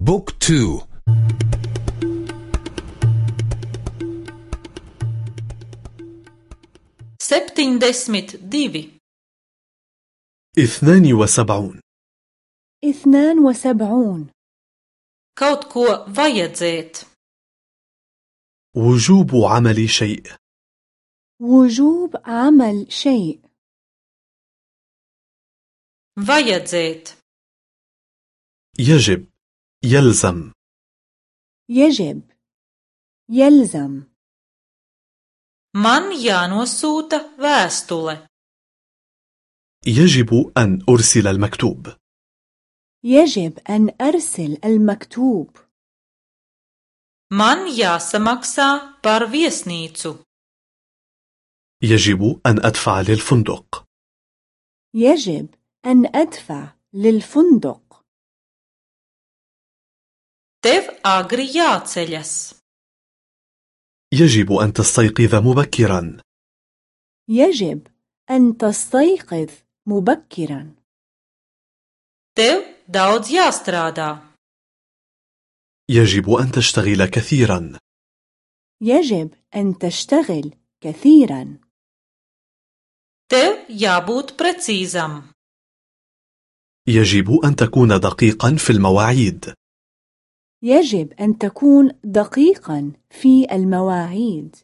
بوك تو. septiņdesmit divi اثنان وسبعون. اثنان وسبعون. kaut ko vajadzēt وجوب عمل شيء. وجوب عمل شيء. vajadzēt يجب. يلزم. يجب. يلزم. Man jānosūta vēstule. يجب أن أرسل المكتوب. يجب أن أرسل المكتوب. Man jāsamaksā par viesnīcu. يجب أن أدفع للفندق. يجب أن أدفع للفندق. Tev agri jāceļas. يجب أن تستيقظ مبكرا يجب أن تستيقظ مبكرا tev daudz jāstrādā. يجب أن تشتغل كثيرا يجب أن تشتغل كثيرا tev jābūt precīzam. يجب أن تكون دقيقا في المواعيد يجب أن تكون دقيقا في المواعيد.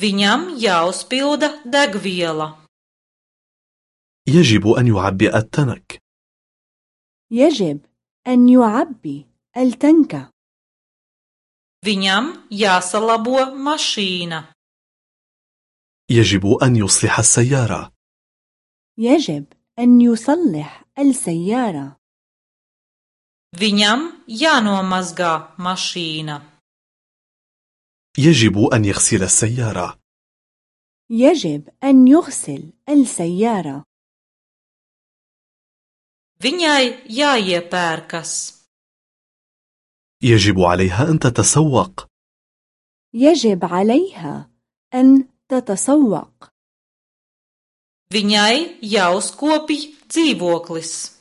Viņam jāuzpilda degviela. يجب أن يعبئ التنك. يجب أن يعبي التنك. Viņam jāsalabo mašīna. يجب أن يصلح السيارة. يجب أن يصلح السيارة. Viņam jānomazgā mašīna. يجب أن يغسل السيارة. يجب أن يغسل السيارة. Viņai jāiepērkas. يجب عليها أن تتسوق. يجب عليها أن تتسوق. Viņai jāuzkopj dzīvoklis.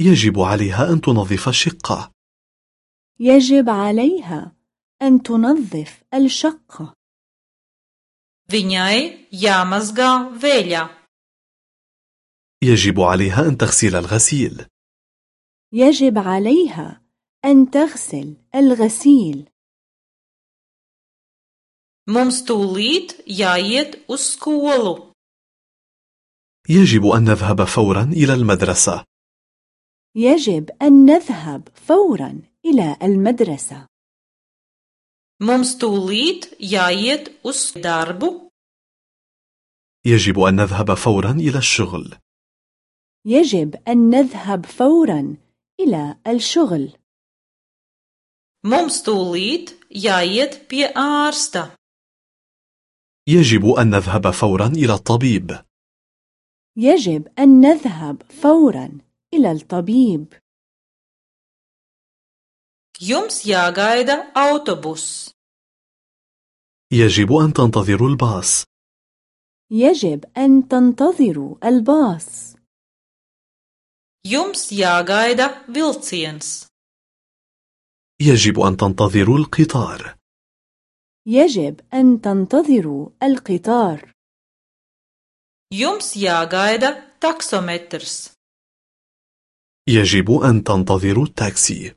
يجب عليها أن تنظف الشقة. يجب عليها أن تنظف الشقة. Viņai jāmazgā veļa يجب عليها أن تغسل الغسيل. يجب عليها أن تغسل الغسيل. Mums tūlīt jāiet uz skolu يجب أن نذهب فورا إلى المدرسة. يجب أن نذهب فورا إلى المدرسة. mums tūlīt jāiet uz darbu يجب أن نذهب فورا إلى الشغل. يجب أن نذهب فورا إلى الشغل. mums tūlīt jāiet pie ārsta يجب أن نذهب فورا إلى الطبيب. يجب أن نذهب فورا إلى الطبيب. Jums jāgaida autobus. يجب أن تنتظروا الباص. يجب أن تنتظروا الباص. Jums jāgaida vilciens. يجب أن تنتظروا القطار. يجب أن تنتظروا القطار. Jums jāgaida taksometrs. يجب أن تنتظروا التاكسي.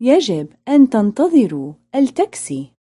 يجب أن تنتظروا التاكسي.